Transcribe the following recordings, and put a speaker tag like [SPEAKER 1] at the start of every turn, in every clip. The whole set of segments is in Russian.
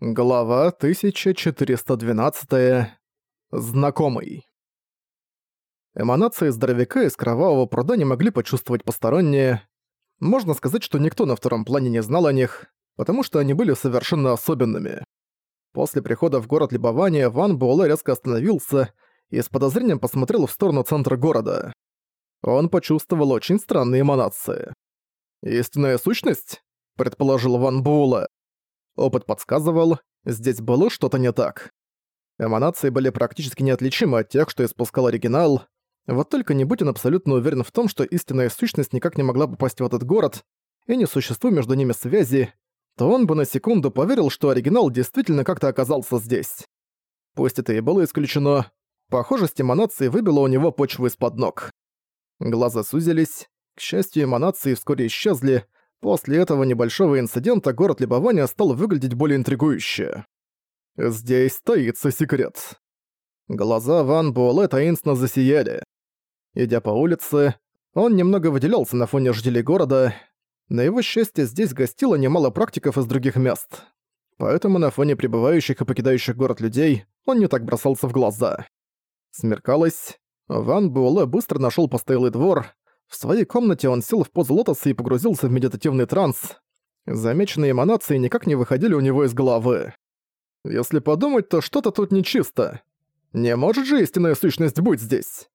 [SPEAKER 1] Глава 1412. Знакомый. Эманации здоровяка из кровавого пруда не могли почувствовать посторонние. Можно сказать, что никто на втором плане не знал о них, потому что они были совершенно особенными. После прихода в город Либования Ван Буэлэ резко остановился и с подозрением посмотрел в сторону центра города. Он почувствовал очень странные эманации. «Истинная сущность?» – предположил Ван Буэлэ. Опыт подсказывал, здесь было что-то не так. Эманации были практически неотличимы от тех, что испускал оригинал, вот только не будь он абсолютно уверен в том, что истинная сущность никак не могла попасть в этот город, и не существует между ними связи, то он бы на секунду поверил, что оригинал действительно как-то оказался здесь. Пусть это и было исключено, похожесть эманации выбила у него почву из-под ног. Глаза сузились, к счастью, эманации вскоре исчезли, После этого небольшого инцидента город Лебования стал выглядеть более интригующе. Здесь таится секрет. Глаза Ван Буэлэ таинственно засияли. Идя по улице, он немного выделялся на фоне жителей города. На его счастье, здесь гостило немало практиков из других мест. Поэтому на фоне прибывающих и покидающих город людей он не так бросался в глаза. Смеркалось. Ван Буэлэ быстро нашёл постоялый двор, в своей комнате он сел в позу лотоса и погрузился в медитативный транс. Замеченные эманации никак не выходили у него из головы. Если подумать, то что-то тут нечисто. Не может же истинная сущность быть здесь?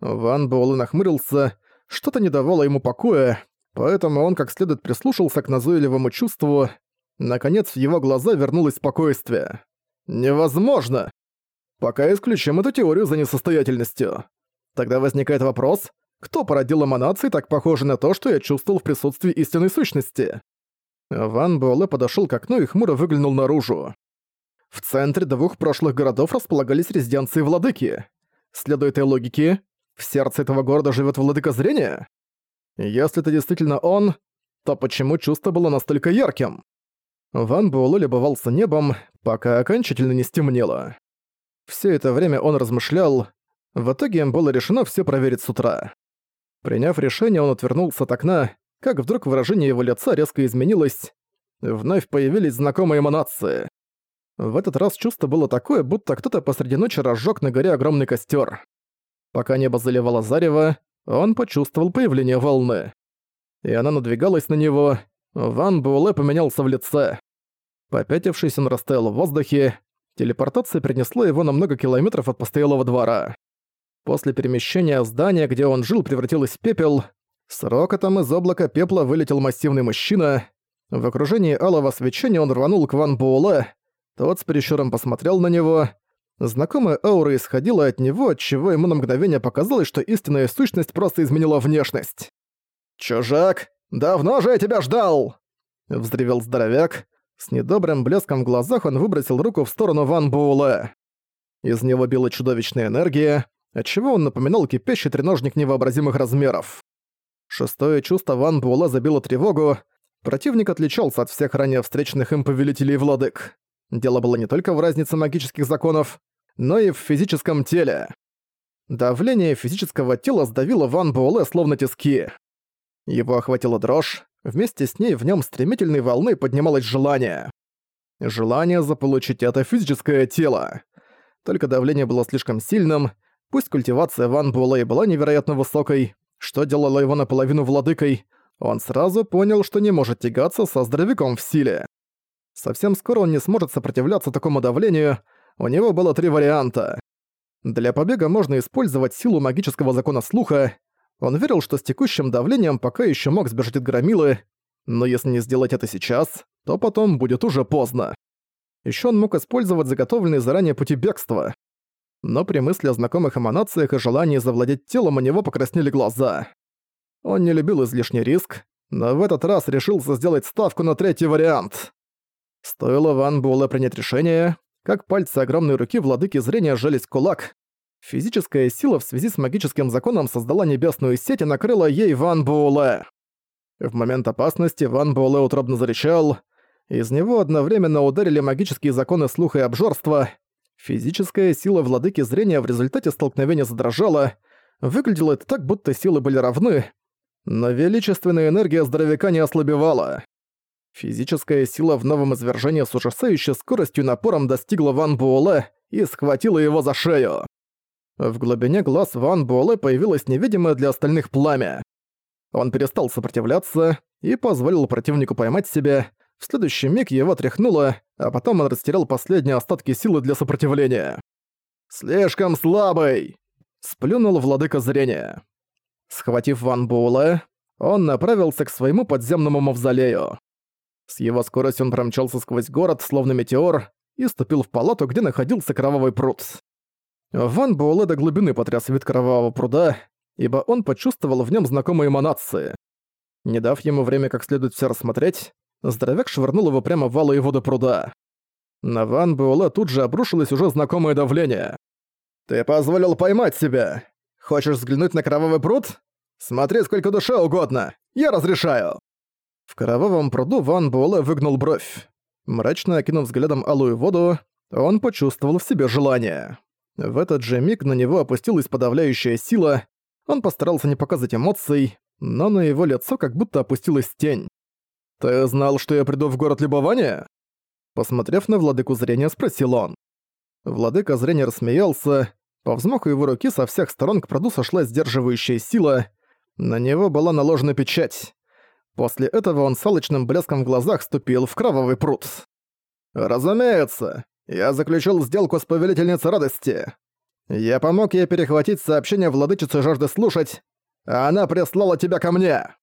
[SPEAKER 1] Ван Буэлэ нахмурился, что-то не давало ему покоя, поэтому он как следует прислушался к назойливому чувству. Наконец в его глаза вернулось спокойствие. «Невозможно!» Пока исключим эту теорию за несостоятельностью. Тогда возникает вопрос, кто породил эманации, так похожие на то, что я чувствовал в присутствии истинной сущности? Ван Буэлэ подошёл к окну и хмуро выглянул наружу. В центре двух прошлых городов располагались резиденции владыки. Следуя этой логике, в сердце этого города живет владыка зрения? Если это действительно он, то почему чувство было настолько ярким? Ван Буэлэ любовался небом, пока окончательно не стемнело. Все это время он размышлял. В итоге им было решено все проверить с утра. Приняв решение, он отвернулся от окна, как вдруг выражение его лица резко изменилось. Вновь появились знакомые эманации. В этот раз чувство было такое, будто кто-то посреди ночи разжег на горе огромный костер. Пока небо заливало зарево, он почувствовал появление волны. И она надвигалась на него. Ван Буэлэ поменялся в лице. Попятившись, он растаял в воздухе. Телепортация принесла его на много километров от постоялого двора. После перемещения здание, где он жил, превратилось в пепел. С рокотом из облака пепла вылетел массивный мужчина. В окружении алого свечения он рванул к Ван Буэлэ. Тот с прищуром посмотрел на него. Знакомая аура исходила от него, отчего ему на мгновение показалось, что истинная сущность просто изменила внешность. «Чужак, давно же я тебя ждал!» Взревел здоровяк. С недобрым блеском в глазах он выбросил руку в сторону Ван Буэлэ. Из него била чудовищная энергия отчего он напоминал кипящий треножник невообразимых размеров. Шестое чувство Ван Буэлла забило тревогу. Противник отличался от всех ранее встреченных им повелителей владык. Дело было не только в разнице магических законов, но и в физическом теле. Давление физического тела сдавило Ван Буэлэ словно тиски. Его охватила дрожь, вместе с ней в нем стремительной волной поднималось желание. Желание заполучить это физическое тело. Только давление было слишком сильным, Пусть культивация Ван Буэлэ была невероятно высокой, что делало его наполовину владыкой, он сразу понял, что не может тягаться со здоровяком в силе. Совсем скоро он не сможет сопротивляться такому давлению, у него было три варианта. Для побега можно использовать силу магического закона слуха, он верил, что с текущим давлением пока еще мог сбежать от громилы, но если не сделать это сейчас, то потом будет уже поздно. Еще он мог использовать заготовленные заранее пути бегства но при мысли о знакомых эманациях и желании завладеть телом у него покраснели глаза. Он не любил излишний риск, но в этот раз решился сделать ставку на третий вариант. Стоило Ван Буэлэ принять решение, как пальцы огромной руки владыки зрения сжались в кулак. Физическая сила в связи с магическим законом создала небесную сеть и накрыла ей Ван Буэлэ. В момент опасности Ван Буэлэ утробно зарычал. Из него одновременно ударили магические законы слуха и обжорства — Физическая сила владыки зрения в результате столкновения задрожала. Выглядело это так, будто силы были равны, но величественная энергия здоровяка не ослабевала. Физическая сила в новом извержении с ужасающей скоростью и напором достигла Ван Буэлэ и схватила его за шею. В глубине глаз Ван Буэлэ появилось невидимое для остальных пламя. Он перестал сопротивляться и позволил противнику поймать себя. В следующий миг его тряхнуло, а потом он растерял последние остатки силы для сопротивления. «Слишком слабый!» — сплюнул владыка зрения. Схватив Ван Буэлэ, он направился к своему подземному мавзолею. С его скоростью он промчался сквозь город, словно метеор, и ступил в палату, где находился кровавый пруд. Ван Буэлэ до глубины потряс вид кровавого пруда, ибо он почувствовал в нем знакомые эманации. Не дав ему время как следует все рассмотреть, здоровяк швырнул его прямо в валы воды пруда. На Ван Буэлэ тут же обрушилось уже знакомое давление. «Ты позволил поймать себя! Хочешь взглянуть на кровавый пруд? Смотри сколько душе угодно! Я разрешаю!» В кровавом пруду Ван Буэлэ выгнул бровь. Мрачно окинув взглядом алую воду, он почувствовал в себе желание. В этот же миг на него опустилась подавляющая сила, он постарался не показать эмоций, но на его лицо как будто опустилась тень. «Ты знал, что я приду в город любования?» Посмотрев на владыку зрения, спросил он. Владыка зрения рассмеялся, по взмаху его руки со всех сторон к пруду сошла сдерживающая сила, на него была наложена печать. После этого он с алчным блеском в глазах ступил в кровавый пруд. «Разумеется, я заключил сделку с Повелительницей Радости. Я помог ей перехватить сообщение владычицы жажды слушать, а она прислала тебя ко мне!»